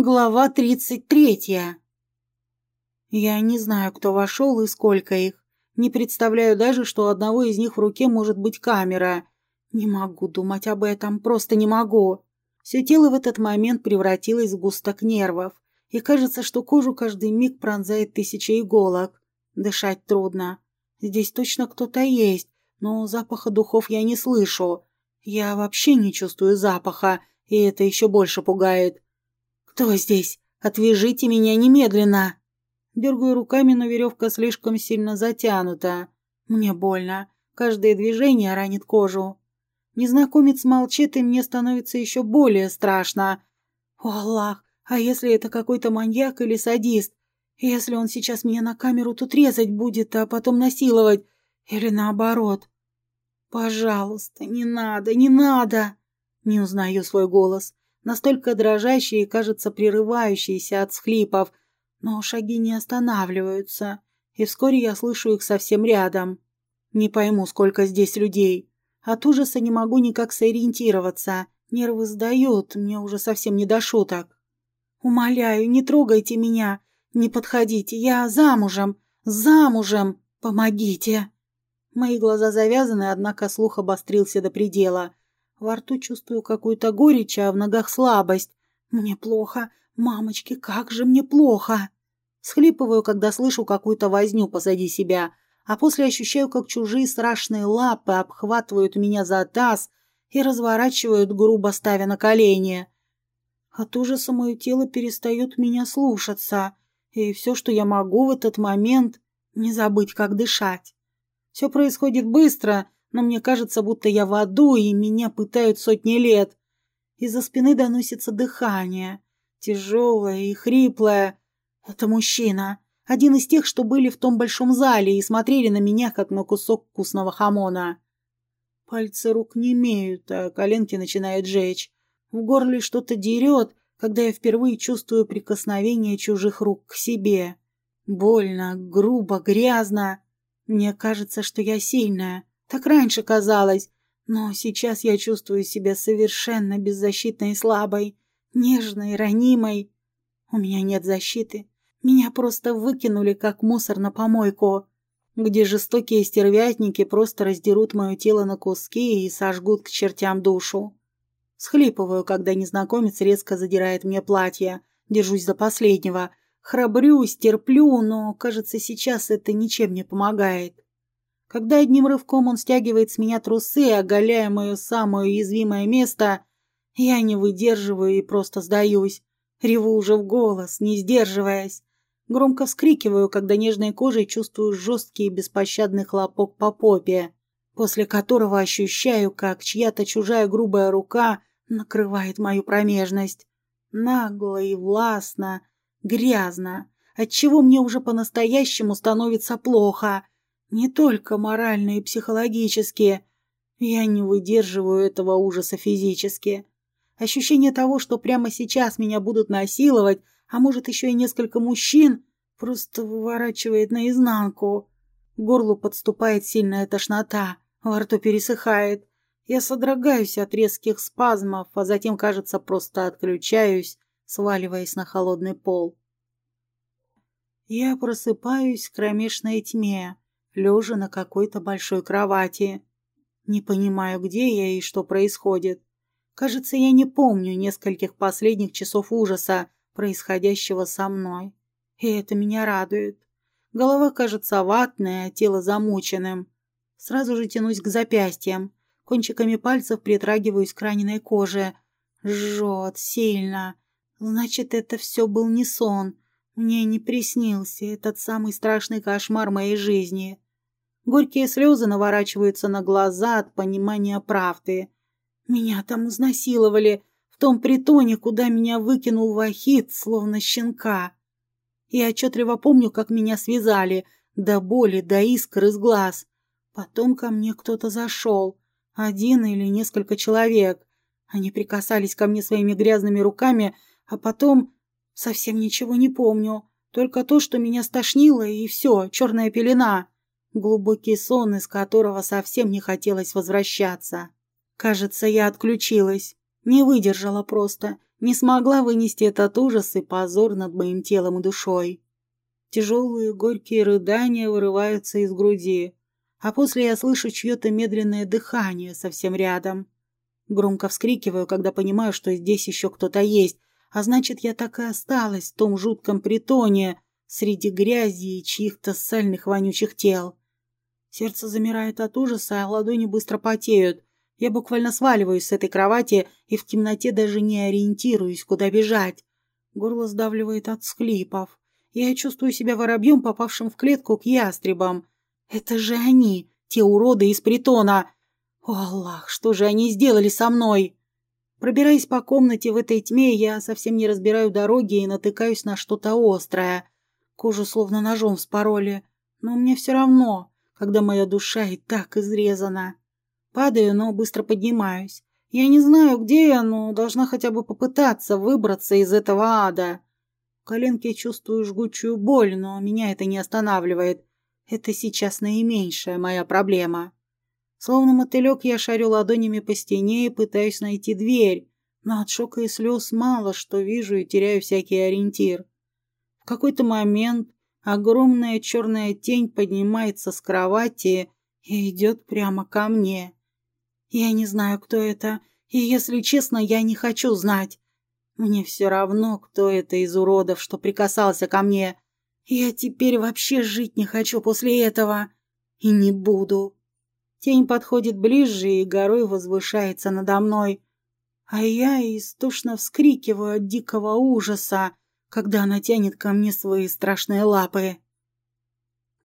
Глава тридцать третья. Я не знаю, кто вошел и сколько их. Не представляю даже, что у одного из них в руке может быть камера. Не могу думать об этом, просто не могу. Все тело в этот момент превратилось в густок нервов. И кажется, что кожу каждый миг пронзает тысяча иголок. Дышать трудно. Здесь точно кто-то есть, но запаха духов я не слышу. Я вообще не чувствую запаха, и это еще больше пугает. «Кто здесь? Отвяжите меня немедленно!» Дергаю руками, но веревка слишком сильно затянута. Мне больно. Каждое движение ранит кожу. Незнакомец молчит, и мне становится еще более страшно. О, Аллах, а если это какой-то маньяк или садист? Если он сейчас меня на камеру тут резать будет, а потом насиловать? Или наоборот? Пожалуйста, не надо, не надо! Не узнаю свой голос настолько дрожащие и, кажется, прерывающиеся от схлипов, но шаги не останавливаются, и вскоре я слышу их совсем рядом. Не пойму, сколько здесь людей. От ужаса не могу никак сориентироваться. Нервы сдают, мне уже совсем не до шуток. Умоляю, не трогайте меня, не подходите, я замужем, замужем, помогите. Мои глаза завязаны, однако слух обострился до предела. Во рту чувствую какую-то горечь, а в ногах слабость. Мне плохо. Мамочки, как же мне плохо. Схлипываю, когда слышу какую-то возню позади себя, а после ощущаю, как чужие страшные лапы обхватывают меня за таз и разворачивают, грубо ставя на колени. От ужаса мое тело перестает меня слушаться, и все, что я могу в этот момент, не забыть, как дышать. Все происходит быстро, но мне кажется, будто я в аду, и меня пытают сотни лет. Из-за спины доносится дыхание, тяжелое и хриплое. Это мужчина, один из тех, что были в том большом зале и смотрели на меня, как на кусок вкусного хамона. Пальцы рук не имеют, а коленки начинают жечь. В горле что-то дерет, когда я впервые чувствую прикосновение чужих рук к себе. Больно, грубо, грязно. Мне кажется, что я сильная, так раньше казалось. Но сейчас я чувствую себя совершенно беззащитной и слабой, нежной, ранимой. У меня нет защиты. Меня просто выкинули, как мусор на помойку, где жестокие стервятники просто раздерут мое тело на куски и сожгут к чертям душу. Схлипываю, когда незнакомец резко задирает мне платье. Держусь за последнего. Храбрюсь, терплю, но, кажется, сейчас это ничем не помогает. Когда одним рывком он стягивает с меня трусы, оголяя мое самое уязвимое место, я не выдерживаю и просто сдаюсь. Реву уже в голос, не сдерживаясь. Громко вскрикиваю, когда нежной кожей чувствую жесткий и беспощадный хлопок по попе, после которого ощущаю, как чья-то чужая грубая рука накрывает мою промежность. Нагло и властно, грязно, отчего мне уже по-настоящему становится плохо — не только морально и психологически. Я не выдерживаю этого ужаса физически. Ощущение того, что прямо сейчас меня будут насиловать, а может еще и несколько мужчин, просто выворачивает наизнанку. К горлу подступает сильная тошнота, во рту пересыхает. Я содрогаюсь от резких спазмов, а затем, кажется, просто отключаюсь, сваливаясь на холодный пол. Я просыпаюсь в кромешной тьме лежа на какой-то большой кровати. Не понимаю, где я и что происходит. Кажется, я не помню нескольких последних часов ужаса, происходящего со мной. И это меня радует. Голова кажется ватной, а тело замученным. Сразу же тянусь к запястьям. Кончиками пальцев притрагиваюсь к раненой коже. Жжет сильно. Значит, это все был не сон. Мне не приснился этот самый страшный кошмар моей жизни. Горькие слезы наворачиваются на глаза от понимания правды. Меня там изнасиловали, в том притоне, куда меня выкинул Вахид, словно щенка. Я отчетливо помню, как меня связали, до боли, до искр из глаз. Потом ко мне кто-то зашел, один или несколько человек. Они прикасались ко мне своими грязными руками, а потом совсем ничего не помню, только то, что меня стошнило, и все, черная пелена глубокий сон, из которого совсем не хотелось возвращаться. Кажется, я отключилась. Не выдержала просто, не смогла вынести этот ужас и позор над моим телом и душой. Тяжелые горькие рыдания вырываются из груди, а после я слышу чье-то медленное дыхание совсем рядом. Громко вскрикиваю, когда понимаю, что здесь еще кто-то есть, а значит, я так и осталась в том жутком притоне среди грязи и чьих-то сальных вонючих тел. Сердце замирает от ужаса, а ладони быстро потеют. Я буквально сваливаюсь с этой кровати и в темноте даже не ориентируюсь, куда бежать. Горло сдавливает от схлипов. Я чувствую себя воробьем, попавшим в клетку к ястребам. Это же они, те уроды из притона. О, Аллах, что же они сделали со мной? Пробираясь по комнате в этой тьме, я совсем не разбираю дороги и натыкаюсь на что-то острое. Кожу словно ножом вспороли. Но мне все равно, когда моя душа и так изрезана. Падаю, но быстро поднимаюсь. Я не знаю, где я, но должна хотя бы попытаться выбраться из этого ада. В коленке чувствую жгучую боль, но меня это не останавливает. Это сейчас наименьшая моя проблема. Словно мотылек я шарю ладонями по стене и пытаюсь найти дверь, но от шока и слез мало что вижу и теряю всякий ориентир. В какой-то момент огромная черная тень поднимается с кровати и идет прямо ко мне. Я не знаю, кто это, и, если честно, я не хочу знать. Мне все равно, кто это из уродов, что прикасался ко мне. Я теперь вообще жить не хочу после этого. И не буду. Тень подходит ближе и горой возвышается надо мной. А я истошно вскрикиваю от дикого ужаса, когда она тянет ко мне свои страшные лапы.